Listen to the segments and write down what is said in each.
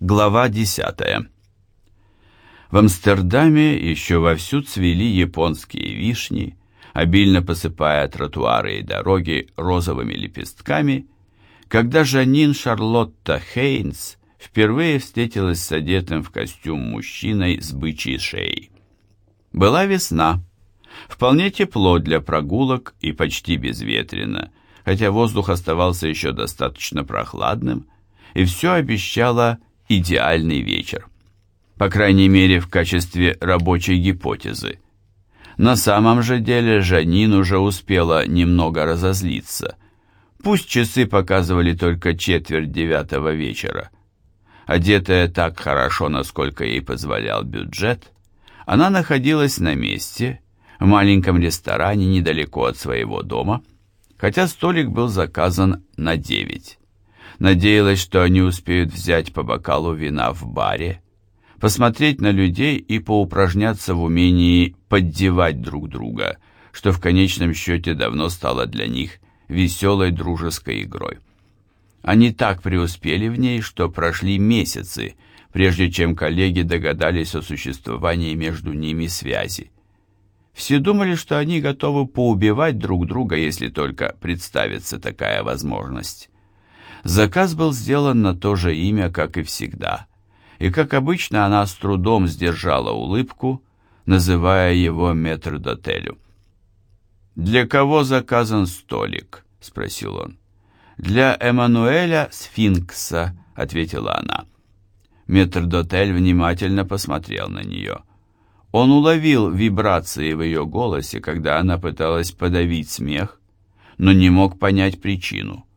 Глава 10. В Амстердаме еще вовсю цвели японские вишни, обильно посыпая тротуары и дороги розовыми лепестками, когда Жанин Шарлотта Хейнс впервые встретилась с одетым в костюм мужчиной с бычьей шеей. Была весна, вполне тепло для прогулок и почти безветренно, хотя воздух оставался еще достаточно прохладным, и все обещало идеальный вечер. По крайней мере, в качестве рабочей гипотезы. На самом же деле Жанин уже успела немного разозлиться. Пусть часы показывали только четверть девятого вечера. Одетая так хорошо, насколько ей позволял бюджет, она находилась на месте, в маленьком ресторане недалеко от своего дома, хотя столик был заказан на девять надеялась, что они успеют взять по бокалу вина в баре, посмотреть на людей и поупражняться в умении поддевать друг друга, что в конечном счете давно стало для них веселой дружеской игрой. Они так преуспели в ней, что прошли месяцы, прежде чем коллеги догадались о существовании между ними связи. Все думали, что они готовы поубивать друг друга, если только представится такая возможность. Заказ был сделан на то же имя, как и всегда, и, как обычно, она с трудом сдержала улыбку, называя его метрдотелю. «Для кого заказан столик?» — спросил он. «Для Эммануэля Сфинкса», — ответила она. Метрдотель внимательно посмотрел на нее. Он уловил вибрации в ее голосе, когда она пыталась подавить смех, но не мог понять причину.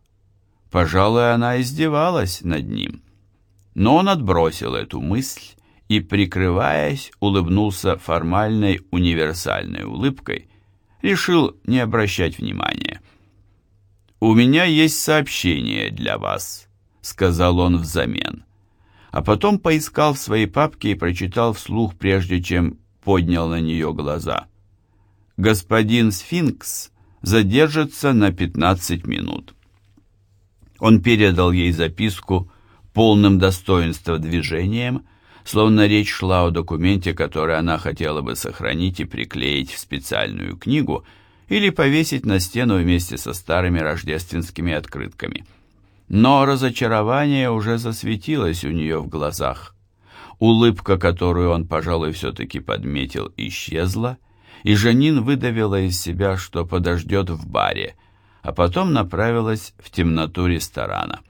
Пожалуй, она издевалась над ним. Но он отбросил эту мысль и, прикрываясь, улыбнулся формальной универсальной улыбкой, решил не обращать внимания. «У меня есть сообщение для вас», — сказал он взамен. А потом поискал в своей папке и прочитал вслух, прежде чем поднял на нее глаза. «Господин Сфинкс задержится на пятнадцать минут». Он передал ей записку полным достоинства движением, словно речь шла о документе, который она хотела бы сохранить и приклеить в специальную книгу или повесить на стену вместе со старыми рождественскими открытками. Но разочарование уже засветилось у нее в глазах. Улыбка, которую он, пожалуй, все-таки подметил, исчезла, и Жанин выдавила из себя, что подождет в баре, а потом направилась в темноту ресторана.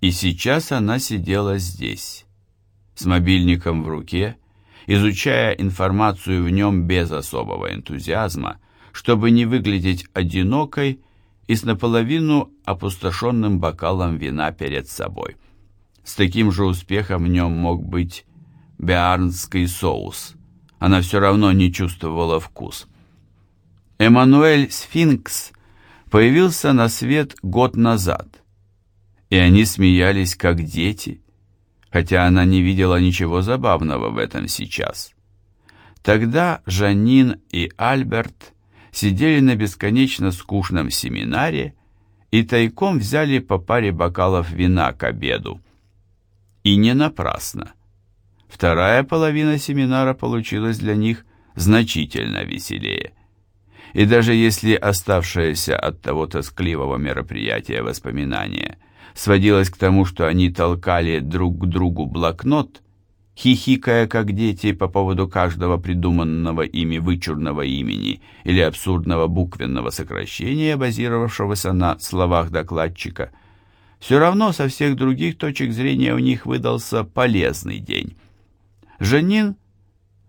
И сейчас она сидела здесь, с мобильником в руке, изучая информацию в нем без особого энтузиазма, чтобы не выглядеть одинокой и с наполовину опустошенным бокалом вина перед собой. С таким же успехом в нем мог быть беарнский соус. Она все равно не чувствовала вкус. Эммануэль Сфинкс появился на свет год назад, и они смеялись как дети, хотя она не видела ничего забавного в этом сейчас. Тогда Жанин и Альберт сидели на бесконечно скучном семинаре и тайком взяли по паре бокалов вина к обеду. И не напрасно. Вторая половина семинара получилась для них значительно веселее – и даже если оставшееся от того тоскливого мероприятия воспоминания сводилось к тому, что они толкали друг к другу блокнот, хихикая как дети по поводу каждого придуманного ими вычурного имени или абсурдного буквенного сокращения, базировавшегося на словах докладчика, все равно со всех других точек зрения у них выдался полезный день. Жанин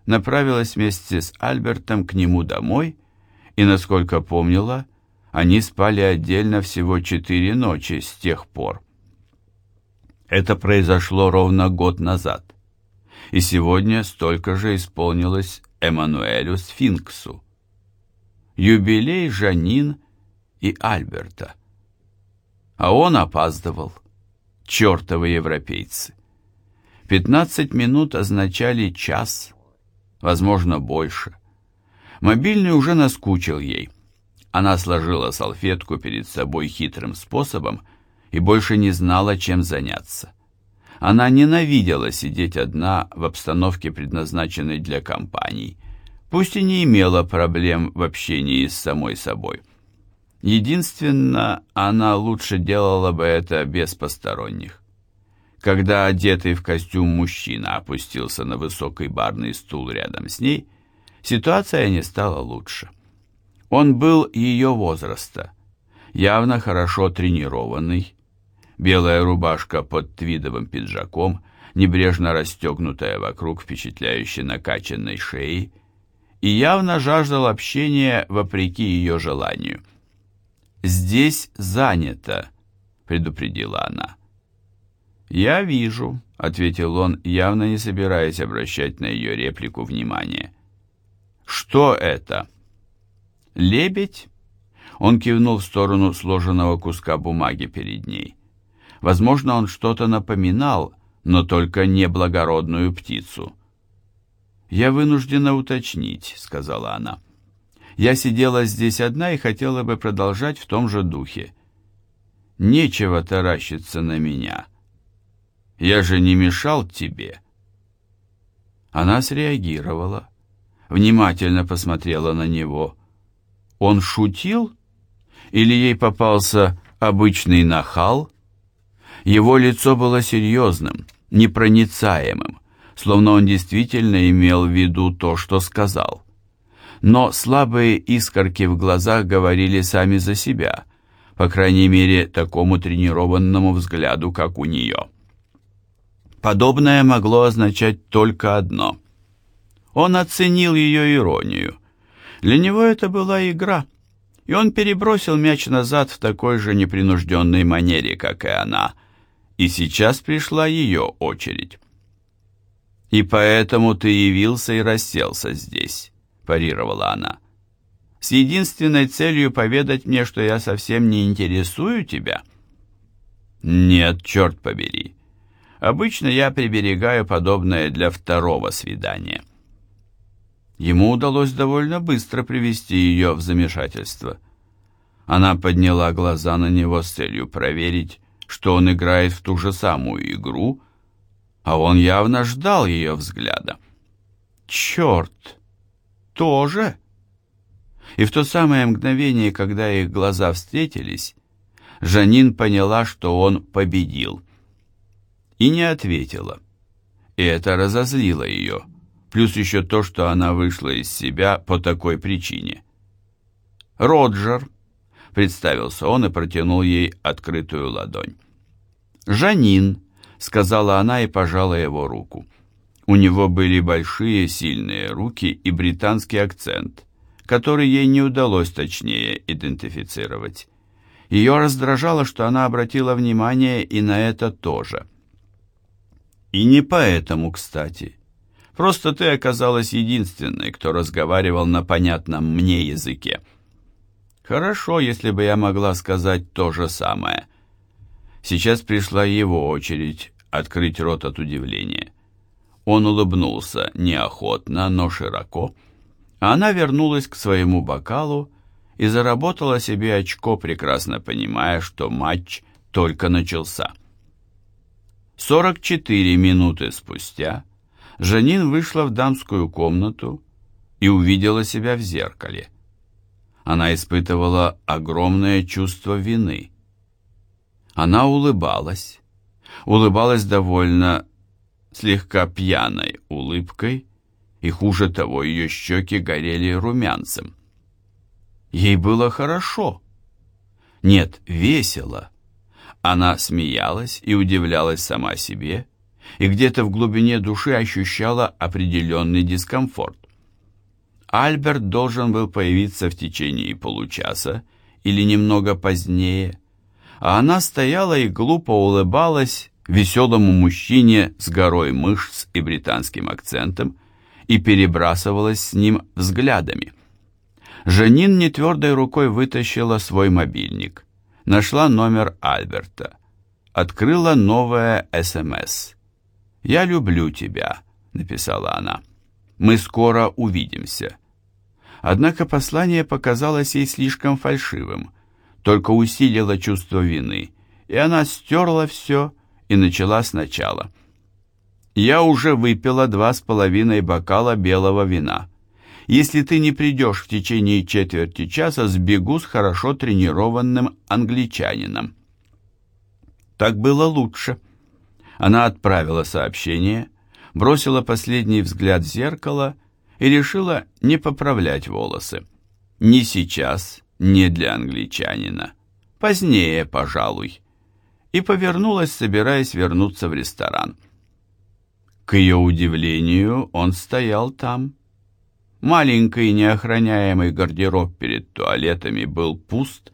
направилась вместе с Альбертом к нему домой и, насколько помнила, они спали отдельно всего четыре ночи с тех пор. Это произошло ровно год назад, и сегодня столько же исполнилось Эммануэлю Сфинксу. Юбилей Жанин и Альберта. А он опаздывал. Чертовы европейцы. Пятнадцать минут означали час, возможно, больше. Мобильный уже наскучил ей. Она сложила салфетку перед собой хитрым способом и больше не знала, чем заняться. Она ненавидела сидеть одна в обстановке, предназначенной для компаний, пусть и не имела проблем в общении с самой собой. Единственно, она лучше делала бы это без посторонних. Когда одетый в костюм мужчина опустился на высокий барный стул рядом с ней, ситуация не стала лучше. Он был ее возраста, явно хорошо тренированный, белая рубашка под твидовым пиджаком, небрежно расстегнутая вокруг впечатляюще накачанной шеи, и явно жаждал общения вопреки ее желанию. «Здесь занято», — предупредила она. «Я вижу», — ответил он, явно не собираясь обращать на ее реплику внимания. «Что это?» «Лебедь?» Он кивнул в сторону сложенного куска бумаги перед ней. Возможно, он что-то напоминал, но только не благородную птицу. «Я вынуждена уточнить», — сказала она. «Я сидела здесь одна и хотела бы продолжать в том же духе. Нечего таращиться на меня. Я же не мешал тебе». Она среагировала, внимательно посмотрела на него — он шутил? Или ей попался обычный нахал? Его лицо было серьезным, непроницаемым, словно он действительно имел в виду то, что сказал. Но слабые искорки в глазах говорили сами за себя, по крайней мере, такому тренированному взгляду, как у нее. Подобное могло означать только одно. Он оценил ее иронию, для него это была игра, и он перебросил мяч назад в такой же непринужденной манере, как и она. И сейчас пришла ее очередь. «И поэтому ты явился и расселся здесь», — парировала она. «С единственной целью поведать мне, что я совсем не интересую тебя?» «Нет, черт побери. Обычно я приберегаю подобное для второго свидания». Ему удалось довольно быстро привести ее в замешательство. Она подняла глаза на него с целью проверить, что он играет в ту же самую игру, а он явно ждал ее взгляда. «Черт! Тоже?» И в то самое мгновение, когда их глаза встретились, Жанин поняла, что он победил. И не ответила. И это разозлило ее плюс еще то, что она вышла из себя по такой причине. «Роджер», — представился он и протянул ей открытую ладонь. «Жанин», — сказала она и пожала его руку. У него были большие сильные руки и британский акцент, который ей не удалось точнее идентифицировать. Ее раздражало, что она обратила внимание и на это тоже. И не поэтому, кстати. Просто ты оказалась единственной, кто разговаривал на понятном мне языке. Хорошо, если бы я могла сказать то же самое. Сейчас пришла его очередь открыть рот от удивления. Он улыбнулся неохотно, но широко, а она вернулась к своему бокалу и заработала себе очко, прекрасно понимая, что матч только начался. 44 минуты спустя Жанин вышла в дамскую комнату и увидела себя в зеркале. Она испытывала огромное чувство вины. Она улыбалась, улыбалась довольно слегка пьяной улыбкой, и хуже того, ее щеки горели румянцем. Ей было хорошо. Нет, весело. Она смеялась и удивлялась сама себе, и где-то в глубине души ощущала определенный дискомфорт. Альберт должен был появиться в течение получаса или немного позднее, а она стояла и глупо улыбалась веселому мужчине с горой мышц и британским акцентом и перебрасывалась с ним взглядами. Жанин нетвердой рукой вытащила свой мобильник, нашла номер Альберта, открыла новое СМС. «Я люблю тебя», — написала она. «Мы скоро увидимся». Однако послание показалось ей слишком фальшивым, только усилило чувство вины, и она стерла все и начала сначала. «Я уже выпила два с половиной бокала белого вина. Если ты не придешь в течение четверти часа, сбегу с хорошо тренированным англичанином». Так было лучше. Она отправила сообщение, бросила последний взгляд в зеркало и решила не поправлять волосы. Не сейчас, не для англичанина. Позднее, пожалуй. И повернулась, собираясь вернуться в ресторан. К ее удивлению, он стоял там. Маленький неохраняемый гардероб перед туалетами был пуст,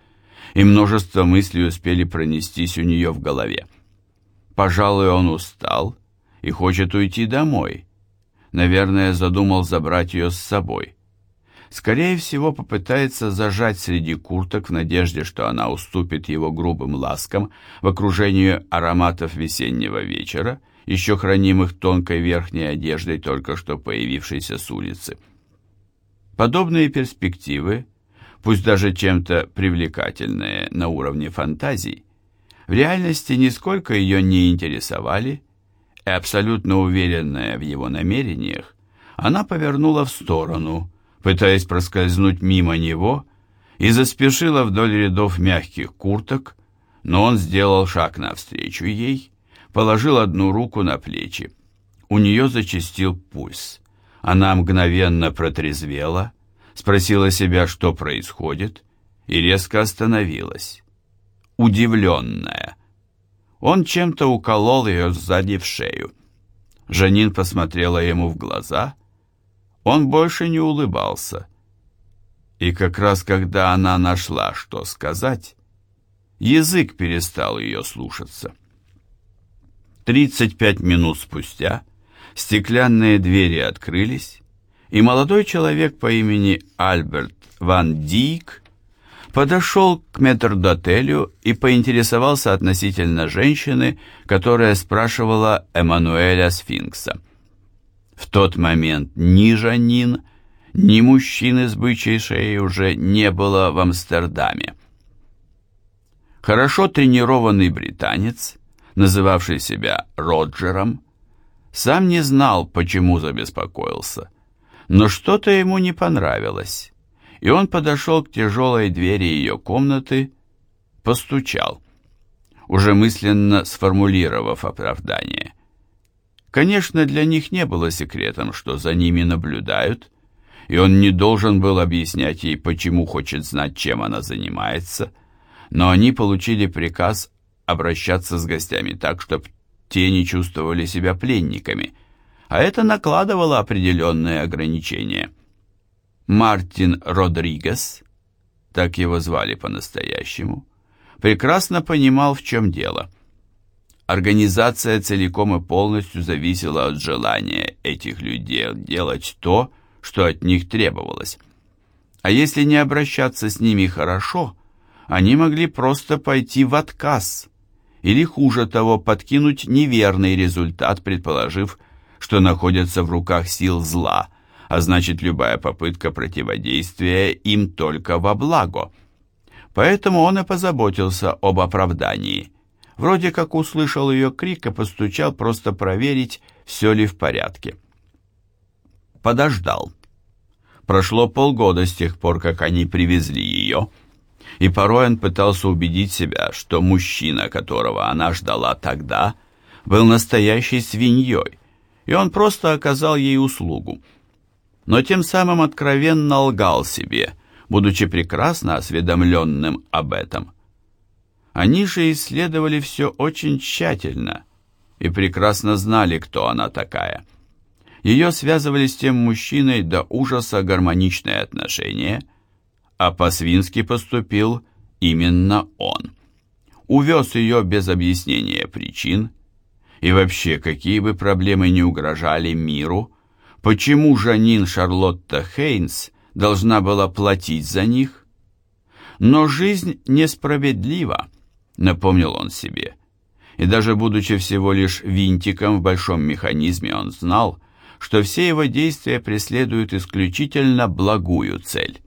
и множество мыслей успели пронестись у нее в голове. Пожалуй, он устал и хочет уйти домой. Наверное, задумал забрать ее с собой. Скорее всего, попытается зажать среди курток в надежде, что она уступит его грубым ласкам в окружении ароматов весеннего вечера, еще хранимых тонкой верхней одеждой, только что появившейся с улицы. Подобные перспективы, пусть даже чем-то привлекательные на уровне фантазий, в реальности нисколько ее не интересовали, и абсолютно уверенная в его намерениях, она повернула в сторону, пытаясь проскользнуть мимо него, и заспешила вдоль рядов мягких курток, но он сделал шаг навстречу ей, положил одну руку на плечи. У нее зачастил пульс. Она мгновенно протрезвела, спросила себя, что происходит, и резко остановилась удивленная. Он чем-то уколол ее сзади в шею. Жанин посмотрела ему в глаза. Он больше не улыбался. И как раз когда она нашла, что сказать, язык перестал ее слушаться. Тридцать пять минут спустя стеклянные двери открылись, и молодой человек по имени Альберт Ван Дик подошел к метрдотелю и поинтересовался относительно женщины, которая спрашивала Эммануэля Сфинкса. В тот момент ни Жанин, ни мужчины с бычьей шеей уже не было в Амстердаме. Хорошо тренированный британец, называвший себя Роджером, сам не знал, почему забеспокоился, но что-то ему не понравилось и он подошел к тяжелой двери ее комнаты, постучал, уже мысленно сформулировав оправдание. Конечно, для них не было секретом, что за ними наблюдают, и он не должен был объяснять ей, почему хочет знать, чем она занимается, но они получили приказ обращаться с гостями так, чтобы те не чувствовали себя пленниками, а это накладывало определенные ограничения. Мартин Родригес, так его звали по-настоящему, прекрасно понимал, в чем дело. Организация целиком и полностью зависела от желания этих людей делать то, что от них требовалось. А если не обращаться с ними хорошо, они могли просто пойти в отказ, или хуже того, подкинуть неверный результат, предположив, что находятся в руках сил зла – а значит любая попытка противодействия им только во благо. Поэтому он и позаботился об оправдании. Вроде как услышал ее крик и постучал просто проверить, все ли в порядке. Подождал. Прошло полгода с тех пор, как они привезли ее, и порой он пытался убедить себя, что мужчина, которого она ждала тогда, был настоящей свиньей, и он просто оказал ей услугу – но тем самым откровенно лгал себе, будучи прекрасно осведомленным об этом. Они же исследовали все очень тщательно и прекрасно знали, кто она такая. Ее связывали с тем мужчиной до ужаса гармоничные отношения, а по-свински поступил именно он. Увез ее без объяснения причин, и вообще, какие бы проблемы не угрожали миру, Почему Жанин Шарлотта Хейнс должна была платить за них? Но жизнь несправедлива, напомнил он себе. И даже будучи всего лишь винтиком в большом механизме, он знал, что все его действия преследуют исключительно благую цель.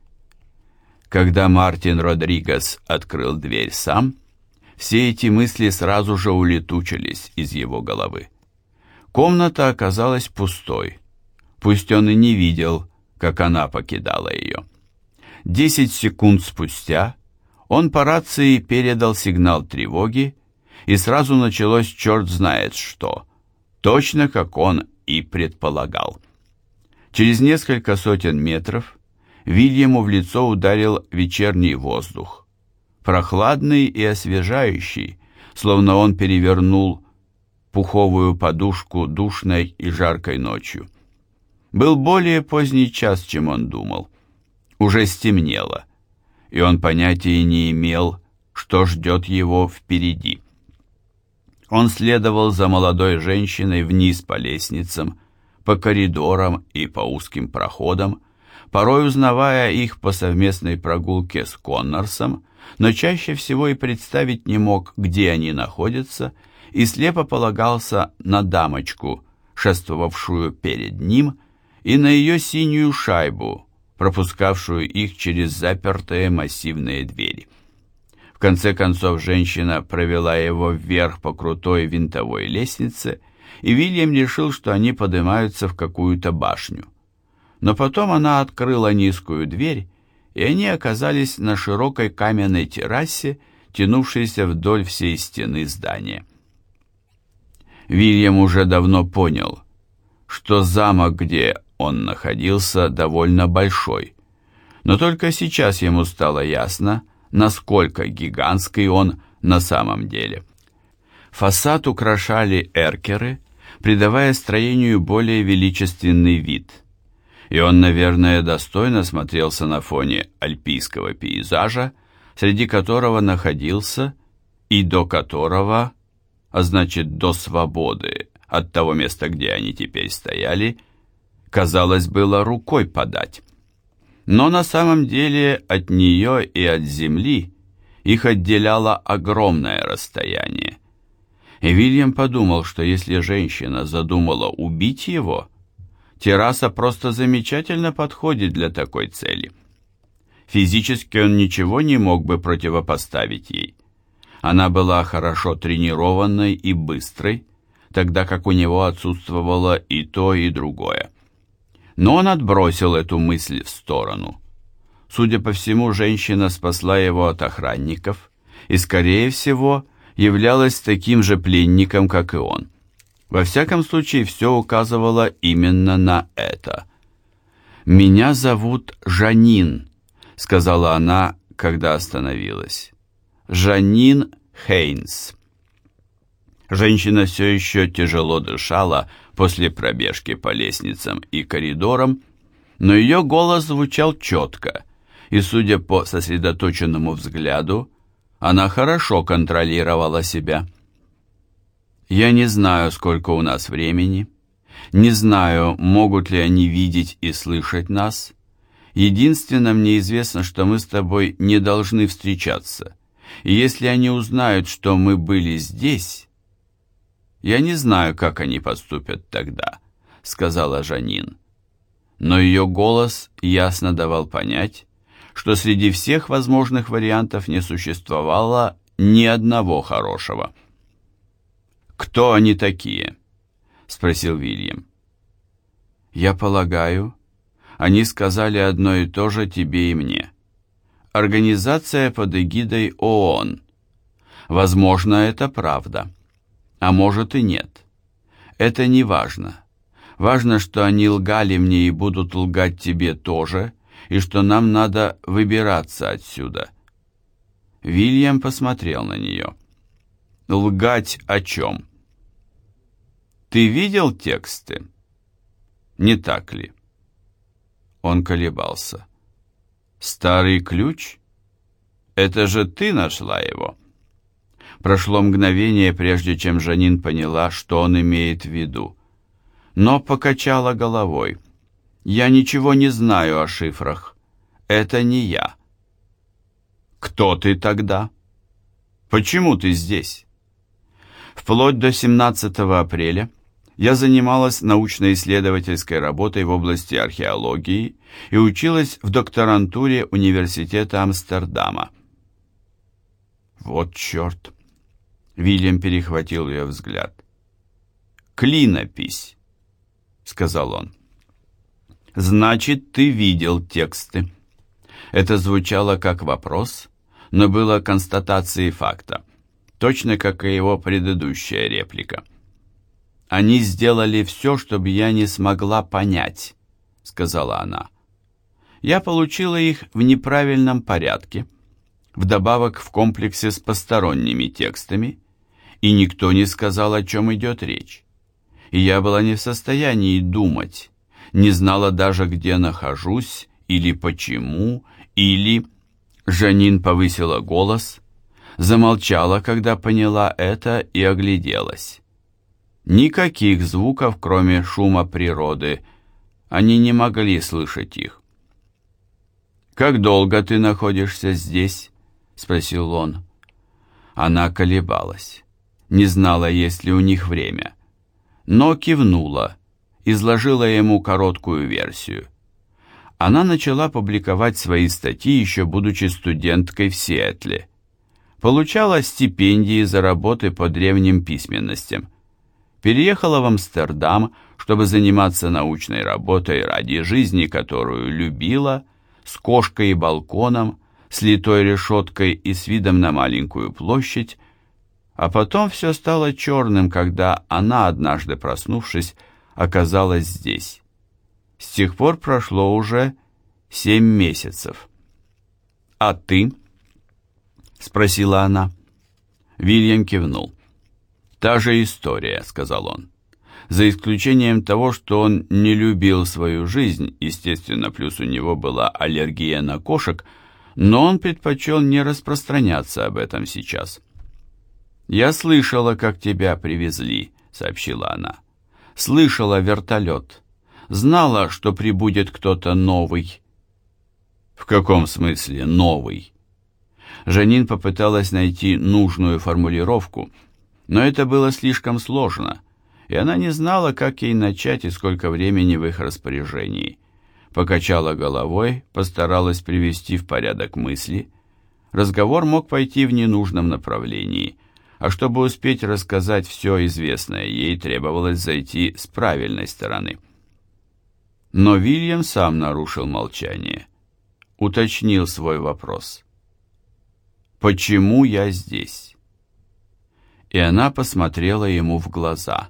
Когда Мартин Родригес открыл дверь сам, все эти мысли сразу же улетучились из его головы. Комната оказалась пустой. Пусть он и не видел, как она покидала ее. Десять секунд спустя он по рации передал сигнал тревоги, и сразу началось черт знает что, точно как он и предполагал. Через несколько сотен метров Вильяму в лицо ударил вечерний воздух, прохладный и освежающий, словно он перевернул пуховую подушку душной и жаркой ночью. Был более поздний час, чем он думал. Уже стемнело, и он понятия не имел, что ждет его впереди. Он следовал за молодой женщиной вниз по лестницам, по коридорам и по узким проходам, порой узнавая их по совместной прогулке с Коннорсом, но чаще всего и представить не мог, где они находятся, и слепо полагался на дамочку, шествовавшую перед ним, и на ее синюю шайбу, пропускавшую их через запертые массивные двери. В конце концов женщина провела его вверх по крутой винтовой лестнице, и Вильям решил, что они поднимаются в какую-то башню. Но потом она открыла низкую дверь, и они оказались на широкой каменной террасе, тянувшейся вдоль всей стены здания. Вильям уже давно понял, что замок, где он находился, довольно большой. Но только сейчас ему стало ясно, насколько гигантский он на самом деле. Фасад украшали эркеры, придавая строению более величественный вид. И он, наверное, достойно смотрелся на фоне альпийского пейзажа, среди которого находился и до которого а значит до свободы от того места, где они теперь стояли, казалось, было рукой подать. Но на самом деле от нее и от земли их отделяло огромное расстояние. И Вильям подумал, что если женщина задумала убить его, терраса просто замечательно подходит для такой цели. Физически он ничего не мог бы противопоставить ей. Она была хорошо тренированной и быстрой, тогда как у него отсутствовало и то, и другое. Но он отбросил эту мысль в сторону. Судя по всему, женщина спасла его от охранников и, скорее всего, являлась таким же пленником, как и он. Во всяком случае, все указывало именно на это. «Меня зовут Жанин», — сказала она, когда остановилась. Жанин Хейнс. Женщина все еще тяжело дышала после пробежки по лестницам и коридорам, но ее голос звучал четко, и, судя по сосредоточенному взгляду, она хорошо контролировала себя. «Я не знаю, сколько у нас времени, не знаю, могут ли они видеть и слышать нас. Единственное, мне известно, что мы с тобой не должны встречаться» И если они узнают, что мы были здесь, я не знаю, как они поступят тогда, сказала Жанин. Но ее голос ясно давал понять, что среди всех возможных вариантов не существовало ни одного хорошего. «Кто они такие?» — спросил Вильям. «Я полагаю, они сказали одно и то же тебе и мне организация под эгидой ООН. Возможно, это правда, а может и нет. Это не важно. Важно, что они лгали мне и будут лгать тебе тоже, и что нам надо выбираться отсюда. Вильям посмотрел на нее. Лгать о чем? Ты видел тексты? Не так ли? Он колебался. Старый ключ? Это же ты нашла его. Прошло мгновение, прежде чем Жанин поняла, что он имеет в виду. Но покачала головой. Я ничего не знаю о шифрах. Это не я. Кто ты тогда? Почему ты здесь? Вплоть до 17 апреля я занималась научно-исследовательской работой в области археологии и училась в докторантуре Университета Амстердама. Вот черт! Вильям перехватил ее взгляд. «Клинопись», — сказал он. «Значит, ты видел тексты». Это звучало как вопрос, но было констатацией факта, точно как и его предыдущая реплика. «Они сделали все, чтобы я не смогла понять», — сказала она. «Я получила их в неправильном порядке, вдобавок в комплексе с посторонними текстами, и никто не сказал, о чем идет речь. И я была не в состоянии думать, не знала даже, где нахожусь, или почему, или... Жанин повысила голос, замолчала, когда поняла это, и огляделась. Никаких звуков, кроме шума природы, они не могли слышать их. «Как долго ты находишься здесь?» — спросил он. Она колебалась, не знала, есть ли у них время, но кивнула, изложила ему короткую версию. Она начала публиковать свои статьи, еще будучи студенткой в Сиэтле. Получала стипендии за работы по древним письменностям. Переехала в Амстердам, чтобы заниматься научной работой ради жизни, которую любила, с кошкой и балконом, с литой решеткой и с видом на маленькую площадь, а потом все стало черным, когда она, однажды проснувшись, оказалась здесь. С тех пор прошло уже семь месяцев. «А ты?» — спросила она. Вильям кивнул. «Та же история», — сказал он. «За исключением того, что он не любил свою жизнь, естественно, плюс у него была аллергия на кошек, но он предпочел не распространяться об этом сейчас». «Я слышала, как тебя привезли», — сообщила она. «Слышала вертолет. Знала, что прибудет кто-то новый». «В каком смысле новый?» Жанин попыталась найти нужную формулировку, но это было слишком сложно, и она не знала, как ей начать и сколько времени в их распоряжении. Покачала головой, постаралась привести в порядок мысли. Разговор мог пойти в ненужном направлении – а чтобы успеть рассказать все известное, ей требовалось зайти с правильной стороны. Но Вильям сам нарушил молчание, уточнил свой вопрос. «Почему я здесь?» И она посмотрела ему в глаза,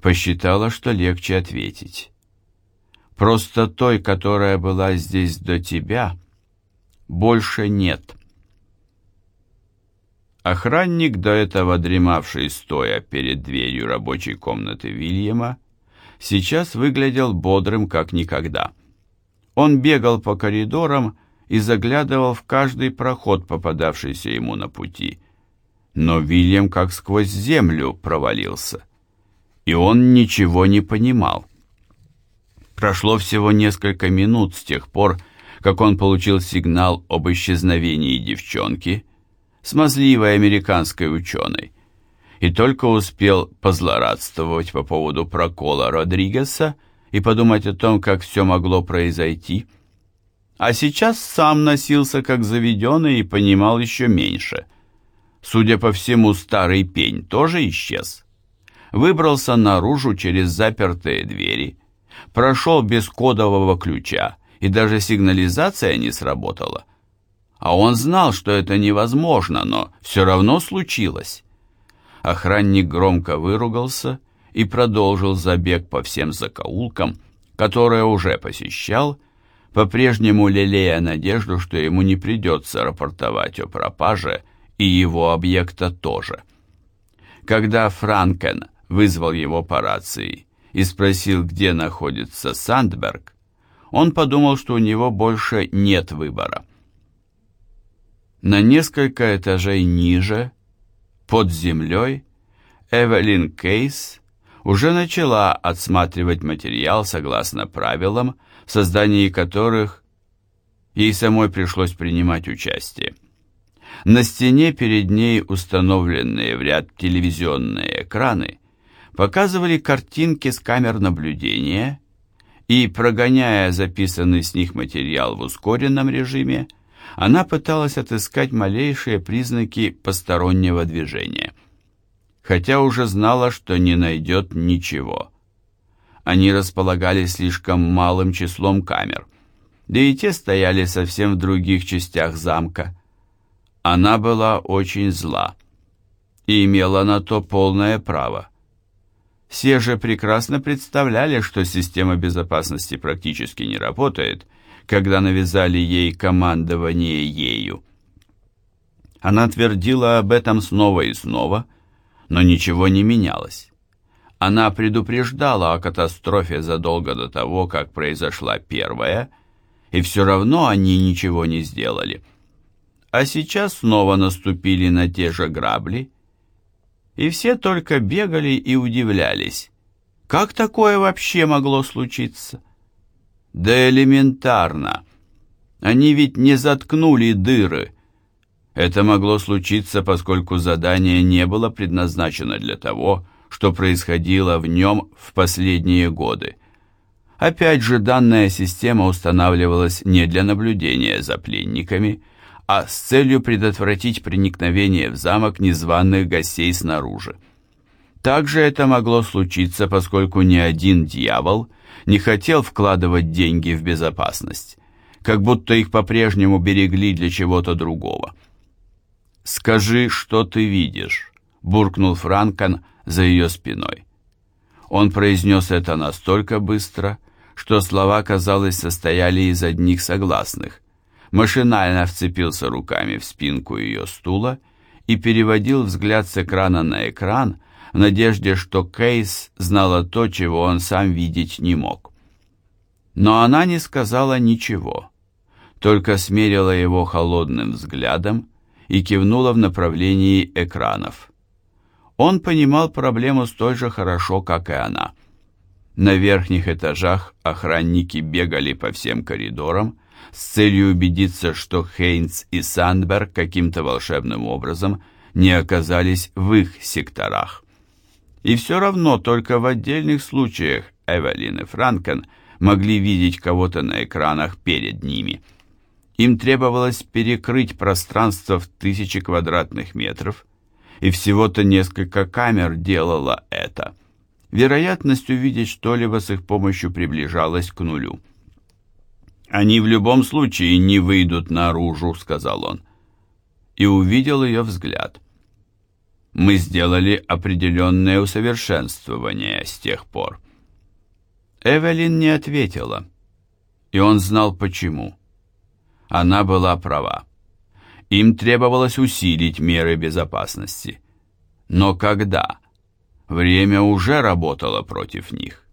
посчитала, что легче ответить. «Просто той, которая была здесь до тебя, больше нет». Охранник, до этого дремавший стоя перед дверью рабочей комнаты Вильяма, сейчас выглядел бодрым как никогда. Он бегал по коридорам и заглядывал в каждый проход, попадавшийся ему на пути. Но Вильям как сквозь землю провалился, и он ничего не понимал. Прошло всего несколько минут с тех пор, как он получил сигнал об исчезновении девчонки – смазливой американской ученой, и только успел позлорадствовать по поводу прокола Родригеса и подумать о том, как все могло произойти. А сейчас сам носился как заведенный и понимал еще меньше. Судя по всему, старый пень тоже исчез. Выбрался наружу через запертые двери, прошел без кодового ключа, и даже сигнализация не сработала. А он знал, что это невозможно, но все равно случилось. Охранник громко выругался и продолжил забег по всем закоулкам, которые уже посещал, по-прежнему лелея надежду, что ему не придется рапортовать о пропаже, и его объекта тоже. Когда Франкен вызвал его по рации и спросил, где находится Сандберг, он подумал, что у него больше нет выбора. На несколько этажей ниже, под землей, Эвелин Кейс уже начала отсматривать материал согласно правилам, в создании которых ей самой пришлось принимать участие. На стене перед ней установленные в ряд телевизионные экраны показывали картинки с камер наблюдения и, прогоняя записанный с них материал в ускоренном режиме, она пыталась отыскать малейшие признаки постороннего движения – хотя уже знала, что не найдет ничего. Они располагали слишком малым числом камер, да и те стояли совсем в других частях замка. Она была очень зла и имела на то полное право. Все же прекрасно представляли, что система безопасности практически не работает, когда навязали ей командование ею. Она твердила об этом снова и снова, но ничего не менялось. Она предупреждала о катастрофе задолго до того, как произошла первая, и все равно они ничего не сделали. А сейчас снова наступили на те же грабли, и все только бегали и удивлялись. Как такое вообще могло случиться? Да элементарно. Они ведь не заткнули дыры, это могло случиться, поскольку задание не было предназначено для того, что происходило в нем в последние годы. Опять же, данная система устанавливалась не для наблюдения за пленниками, а с целью предотвратить проникновение в замок незваных гостей снаружи. Также это могло случиться, поскольку ни один дьявол не хотел вкладывать деньги в безопасность, как будто их по-прежнему берегли для чего-то другого. «Скажи, что ты видишь», — буркнул Франкон за ее спиной. Он произнес это настолько быстро, что слова, казалось, состояли из одних согласных. Машинально вцепился руками в спинку ее стула и переводил взгляд с экрана на экран в надежде, что Кейс знала то, чего он сам видеть не мог. Но она не сказала ничего, только смерила его холодным взглядом и кивнула в направлении экранов. Он понимал проблему столь же хорошо, как и она. На верхних этажах охранники бегали по всем коридорам с целью убедиться, что Хейнс и Сандберг каким-то волшебным образом не оказались в их секторах. И все равно только в отдельных случаях Эвелин и Франкен могли видеть кого-то на экранах перед ними – им требовалось перекрыть пространство в тысячи квадратных метров, и всего-то несколько камер делало это. Вероятность увидеть что-либо с их помощью приближалась к нулю. «Они в любом случае не выйдут наружу», — сказал он. И увидел ее взгляд. «Мы сделали определенное усовершенствование с тех пор». Эвелин не ответила, и он знал почему. Она была права. Им требовалось усилить меры безопасности. Но когда? Время уже работало против них.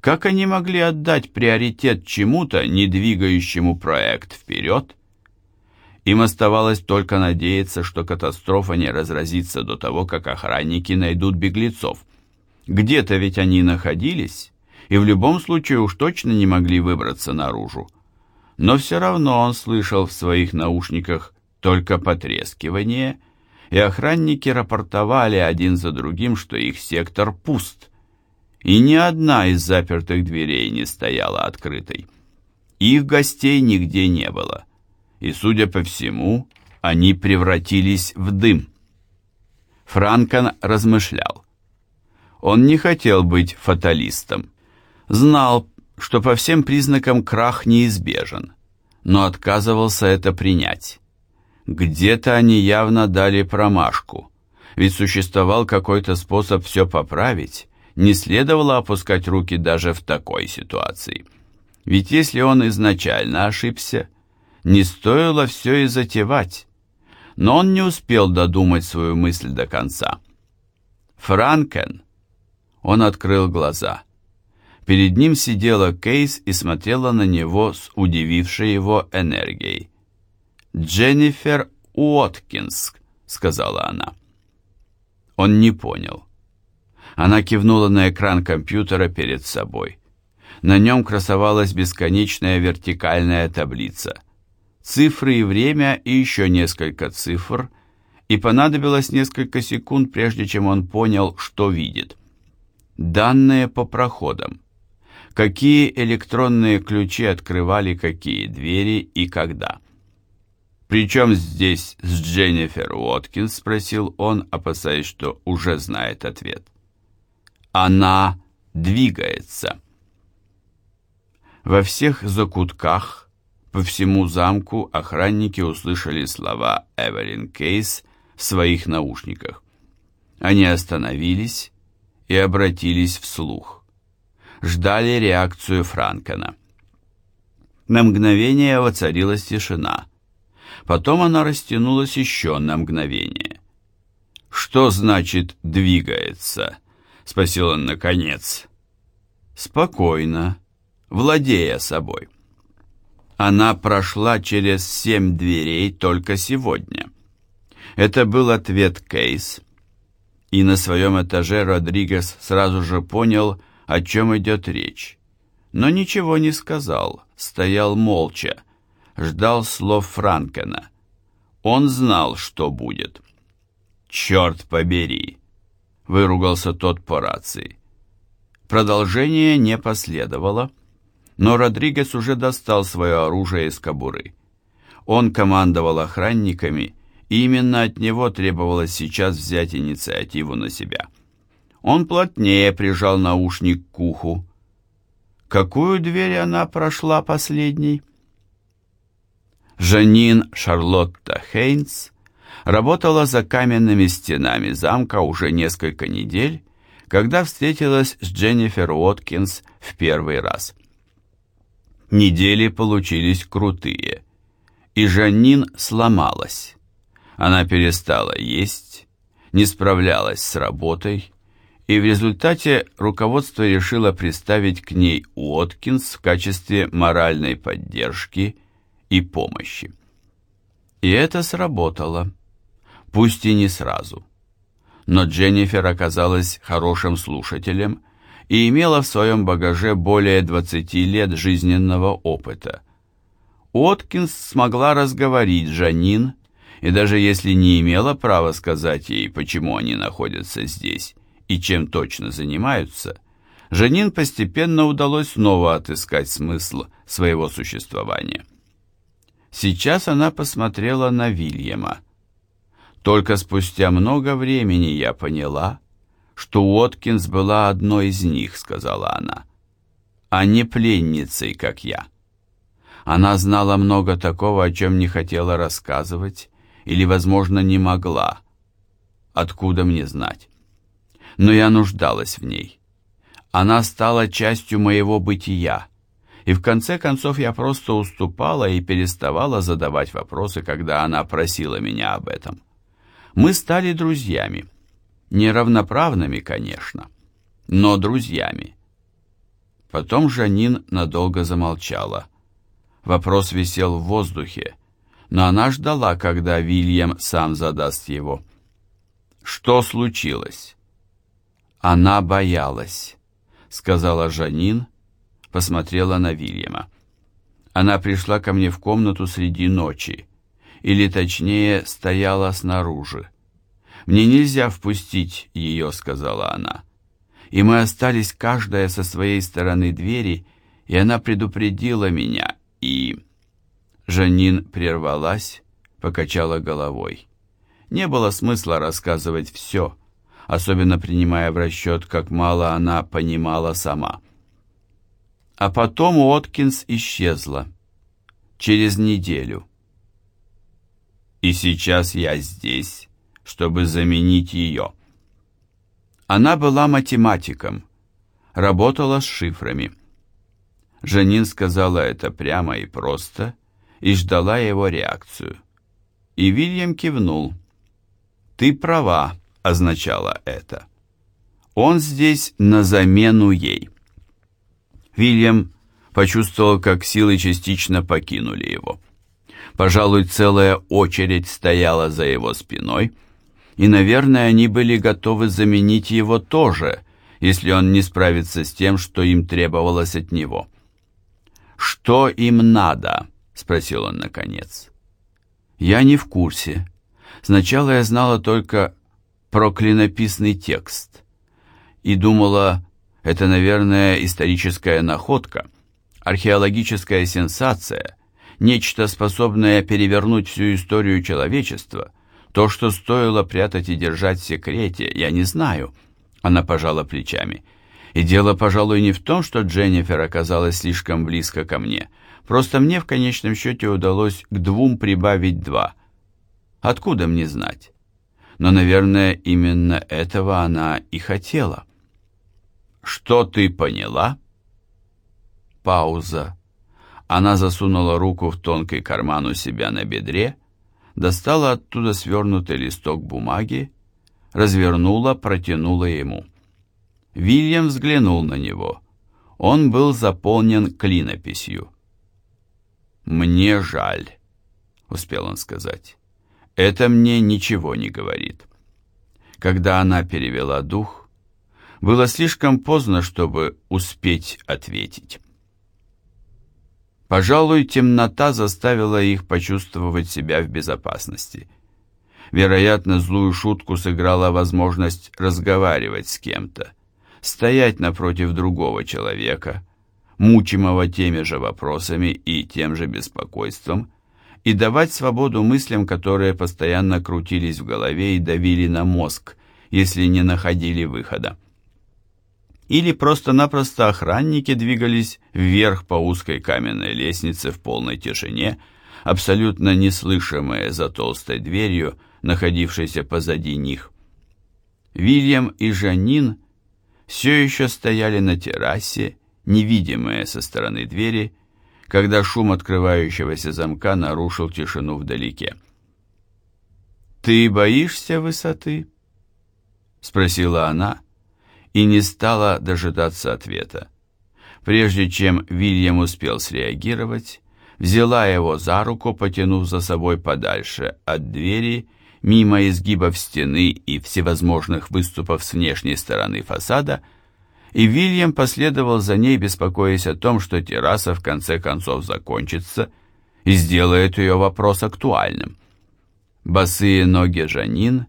Как они могли отдать приоритет чему-то, не двигающему проект вперед? Им оставалось только надеяться, что катастрофа не разразится до того, как охранники найдут беглецов. Где-то ведь они находились, и в любом случае уж точно не могли выбраться наружу но все равно он слышал в своих наушниках только потрескивание, и охранники рапортовали один за другим, что их сектор пуст, и ни одна из запертых дверей не стояла открытой. Их гостей нигде не было, и, судя по всему, они превратились в дым. Франкон размышлял. Он не хотел быть фаталистом. Знал, что по всем признакам крах неизбежен, но отказывался это принять. Где-то они явно дали промашку, ведь существовал какой-то способ все поправить, не следовало опускать руки даже в такой ситуации. Ведь если он изначально ошибся, не стоило все и затевать. Но он не успел додумать свою мысль до конца. «Франкен!» Он открыл глаза – Перед ним сидела Кейс и смотрела на него с удивившей его энергией. «Дженнифер Уоткинс», — сказала она. Он не понял. Она кивнула на экран компьютера перед собой. На нем красовалась бесконечная вертикальная таблица. Цифры и время, и еще несколько цифр, и понадобилось несколько секунд, прежде чем он понял, что видит. Данные по проходам какие электронные ключи открывали какие двери и когда. «При чем здесь с Дженнифер Уоткинс?» — спросил он, опасаясь, что уже знает ответ. «Она двигается». Во всех закутках по всему замку охранники услышали слова Эвелин Кейс в своих наушниках. Они остановились и обратились вслух. Ждали реакцию Франкена. На мгновение воцарилась тишина. Потом она растянулась еще на мгновение. «Что значит «двигается»?» — спросил он наконец. «Спокойно, владея собой». Она прошла через семь дверей только сегодня. Это был ответ Кейс. И на своем этаже Родригес сразу же понял, о чем идет речь. Но ничего не сказал, стоял молча, ждал слов Франкена. Он знал, что будет. «Черт побери!» — выругался тот по рации. Продолжение не последовало, но Родригес уже достал свое оружие из кобуры. Он командовал охранниками, и именно от него требовалось сейчас взять инициативу на себя. Он плотнее прижал наушник к уху. Какую дверь она прошла последней? Жанин Шарлотта Хейнс работала за каменными стенами замка уже несколько недель, когда встретилась с Дженнифер Уоткинс в первый раз. Недели получились крутые, и Жанин сломалась. Она перестала есть, не справлялась с работой, и в результате руководство решило приставить к ней Уоткинс в качестве моральной поддержки и помощи. И это сработало, пусть и не сразу. Но Дженнифер оказалась хорошим слушателем и имела в своем багаже более 20 лет жизненного опыта. Уоткинс смогла разговорить Жанин, и даже если не имела права сказать ей, почему они находятся здесь и чем точно занимаются, Жанин постепенно удалось снова отыскать смысл своего существования. Сейчас она посмотрела на Вильяма. Только спустя много времени я поняла, что Уоткинс была одной из них, сказала она, а не пленницей, как я. Она знала много такого, о чем не хотела рассказывать или, возможно, не могла. Откуда мне знать? Но я нуждалась в ней. Она стала частью моего бытия и в конце концов я просто уступала и переставала задавать вопросы, когда она просила меня об этом. Мы стали друзьями. Неравноправными, конечно, но друзьями. Потом Жанин надолго замолчала. Вопрос висел в воздухе, но она ждала, когда Вильям сам задаст его. «Что случилось?» «Она боялась», — сказала Жанин, посмотрела на Вильяма. Она пришла ко мне в комнату среди ночи, или точнее стояла снаружи. «Мне нельзя впустить ее», — сказала она. И мы остались каждая со своей стороны двери, и она предупредила меня, и... Жанин прервалась, покачала головой. Не было смысла рассказывать все, особенно принимая в расчет, как мало она понимала сама. А потом Уоткинс исчезла. Через неделю. И сейчас я здесь, чтобы заменить ее. Она была математиком, работала с шифрами. Жанин сказала это прямо и просто и ждала его реакцию. И Вильям кивнул. «Ты права», — означало это. «Он здесь на замену ей». Вильям почувствовал, как силы частично покинули его. Пожалуй, целая очередь стояла за его спиной, и, наверное, они были готовы заменить его тоже, если он не справится с тем, что им требовалось от него. «Что им надо?» — спросил он наконец. «Я не в курсе. Сначала я знала только про клинописный текст и думала, это, наверное, историческая находка, археологическая сенсация нечто способное перевернуть всю историю человечества, то, что стоило прятать и держать в секрете, я не знаю. Она пожала плечами. И дело, пожалуй, не в том, что Дженнифер оказалась слишком близко ко мне. Просто мне в конечном счете удалось к двум прибавить два. Откуда мне знать? Но, наверное, именно этого она и хотела. «Что ты поняла?» Пауза. Она засунула руку в тонкий карман у себя на бедре, достала оттуда свернутый листок бумаги, развернула, протянула ему. Вильям взглянул на него. Он был заполнен клинописью. «Мне жаль», — успел он сказать. «Это мне ничего не говорит». Когда она перевела дух, было слишком поздно, чтобы успеть ответить. Пожалуй, темнота заставила их почувствовать себя в безопасности. Вероятно, злую шутку сыграла возможность разговаривать с кем-то, стоять напротив другого человека, мучимого теми же вопросами и тем же беспокойством, и давать свободу мыслям, которые постоянно крутились в голове и давили на мозг, если не находили выхода или просто-напросто охранники двигались вверх по узкой каменной лестнице в полной тишине, абсолютно неслышимые за толстой дверью, находившейся позади них. Вильям и Жанин все еще стояли на террасе, невидимые со стороны двери, когда шум открывающегося замка нарушил тишину вдалеке. «Ты боишься высоты?» — спросила она, и не стала дожидаться ответа. Прежде чем Вильям успел среагировать, взяла его за руку, потянув за собой подальше от двери, мимо изгибов стены и всевозможных выступов с внешней стороны фасада, и Вильям последовал за ней, беспокоясь о том, что терраса в конце концов закончится и сделает ее вопрос актуальным. Босые ноги Жанин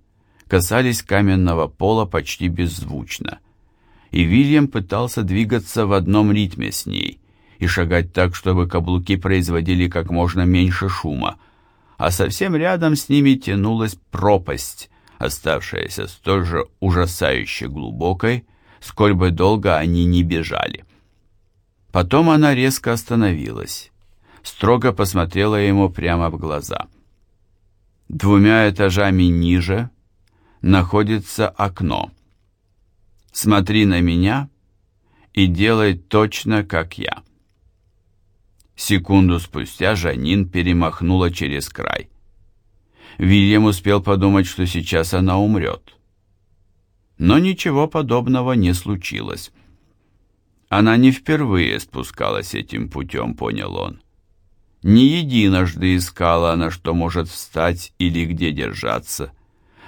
касались каменного пола почти беззвучно и Вильям пытался двигаться в одном ритме с ней и шагать так, чтобы каблуки производили как можно меньше шума, а совсем рядом с ними тянулась пропасть, оставшаяся столь же ужасающе глубокой, сколь бы долго они не бежали. Потом она резко остановилась, строго посмотрела ему прямо в глаза. Двумя этажами ниже находится окно — Смотри на меня и делай точно, как я. Секунду спустя Жанин перемахнула через край. Вильям успел подумать, что сейчас она умрет. Но ничего подобного не случилось. Она не впервые спускалась этим путем, понял он. Не единожды искала, на что может встать или где держаться –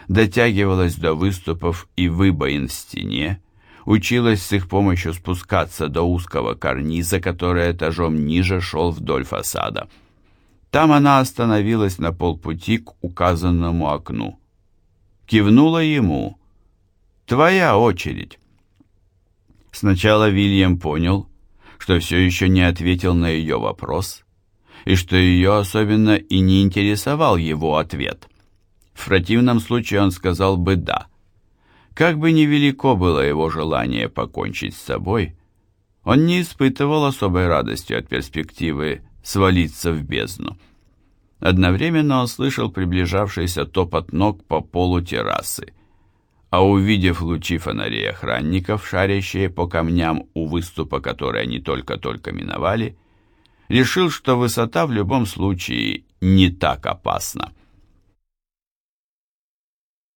дотягивалась до выступов и выбоин в стене, училась с их помощью спускаться до узкого карниза, который этажом ниже шел вдоль фасада. Там она остановилась на полпути к указанному окну. Кивнула ему. «Твоя очередь». Сначала Вильям понял, что все еще не ответил на ее вопрос, и что ее особенно и не интересовал его ответ – в противном случае он сказал бы «да». Как бы невелико было его желание покончить с собой, он не испытывал особой радости от перспективы свалиться в бездну. Одновременно он слышал приближавшийся топот ног по полу террасы, а увидев лучи фонарей охранников, шарящие по камням у выступа, который они только-только миновали, решил, что высота в любом случае не так опасна.